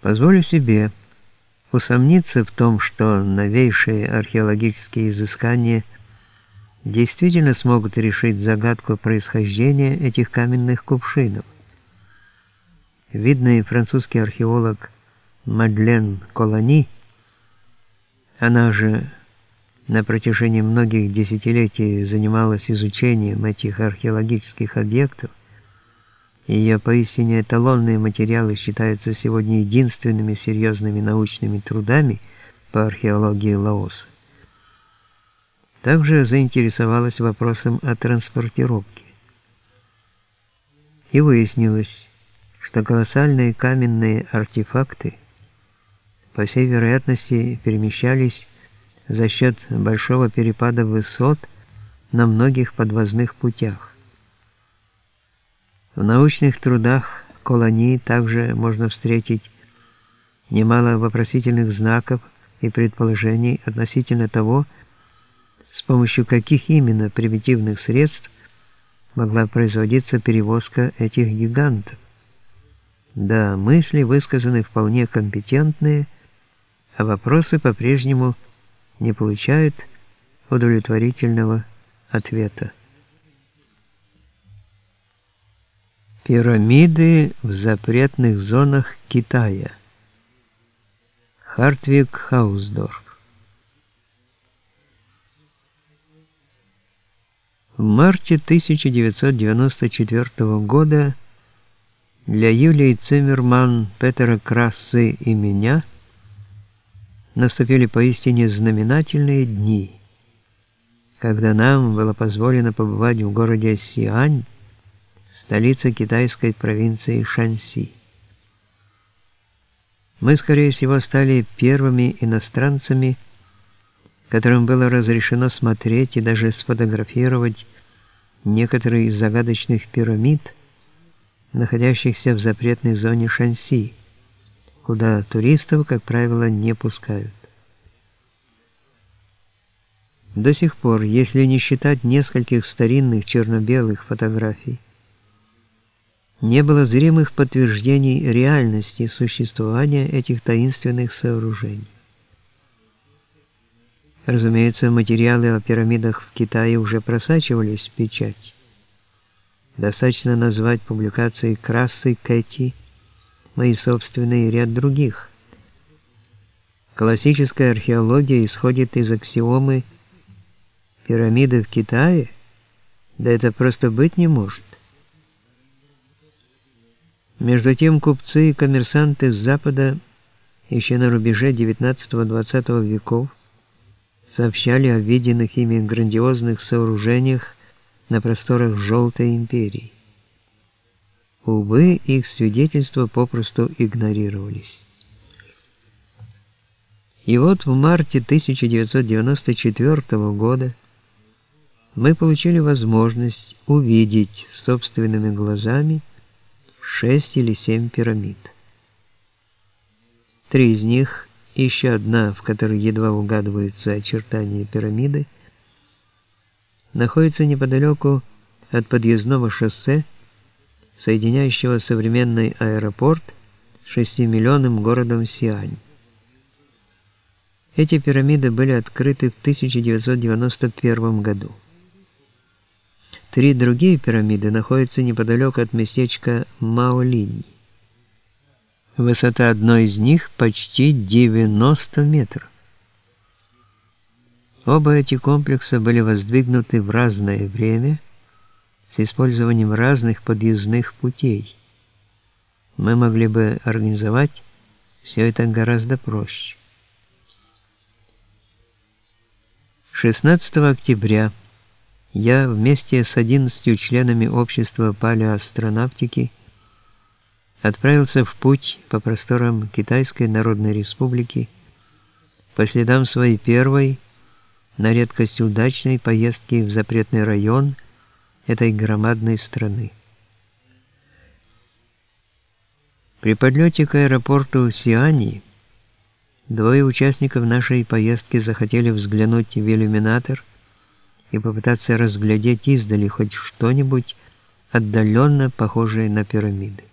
Позволю себе усомниться в том, что новейшие археологические изыскания действительно смогут решить загадку происхождения этих каменных кувшинов. Видный французский археолог Мадлен Колони, она же на протяжении многих десятилетий занималась изучением этих археологических объектов, ее поистине эталонные материалы считаются сегодня единственными серьезными научными трудами по археологии Лаоса. Также заинтересовалась вопросом о транспортировке. И выяснилось, что колоссальные каменные артефакты по всей вероятности перемещались за счет большого перепада высот на многих подвозных путях. В научных трудах колонии также можно встретить немало вопросительных знаков и предположений относительно того, с помощью каких именно примитивных средств могла производиться перевозка этих гигантов. Да, мысли высказаны вполне компетентные, а вопросы по-прежнему не получают удовлетворительного ответа. Пирамиды в запретных зонах Китая. Хартвиг Хаусдорф. В марте 1994 года для Юлии Циммерман, Петера Крассы и меня наступили поистине знаменательные дни, когда нам было позволено побывать в городе Сиань, столица китайской провинции Шанси. Мы, скорее всего, стали первыми иностранцами, которым было разрешено смотреть и даже сфотографировать некоторые из загадочных пирамид, находящихся в запретной зоне Шанси, куда туристов, как правило, не пускают. До сих пор, если не считать нескольких старинных черно-белых фотографий, не было зримых подтверждений реальности существования этих таинственных сооружений. Разумеется, материалы о пирамидах в Китае уже просачивались в печать. Достаточно назвать публикации Крассы, Кэти, мои собственные и ряд других. Классическая археология исходит из аксиомы «пирамиды в Китае?» Да это просто быть не может. Между тем купцы и коммерсанты с Запада еще на рубеже XIX-XX веков сообщали о виденных ими грандиозных сооружениях на просторах Желтой империи. Увы, их свидетельства попросту игнорировались. И вот в марте 1994 года мы получили возможность увидеть собственными глазами шесть или семь пирамид. Три из них, еще одна, в которой едва угадываются очертания пирамиды, находится неподалеку от подъездного шоссе, соединяющего современный аэропорт с шестимиллионным городом Сиань. Эти пирамиды были открыты в 1991 году. Три другие пирамиды находятся неподалеку от местечка Маолинь. Высота одной из них почти 90 метров. Оба эти комплекса были воздвигнуты в разное время с использованием разных подъездных путей. Мы могли бы организовать все это гораздо проще. 16 октября я вместе с 11 членами общества палеоастронавтики отправился в путь по просторам Китайской Народной Республики по следам своей первой, на редкость удачной поездки в запретный район этой громадной страны. При подлете к аэропорту Сиани двое участников нашей поездки захотели взглянуть в иллюминатор и попытаться разглядеть издали хоть что-нибудь отдаленно похожее на пирамиды.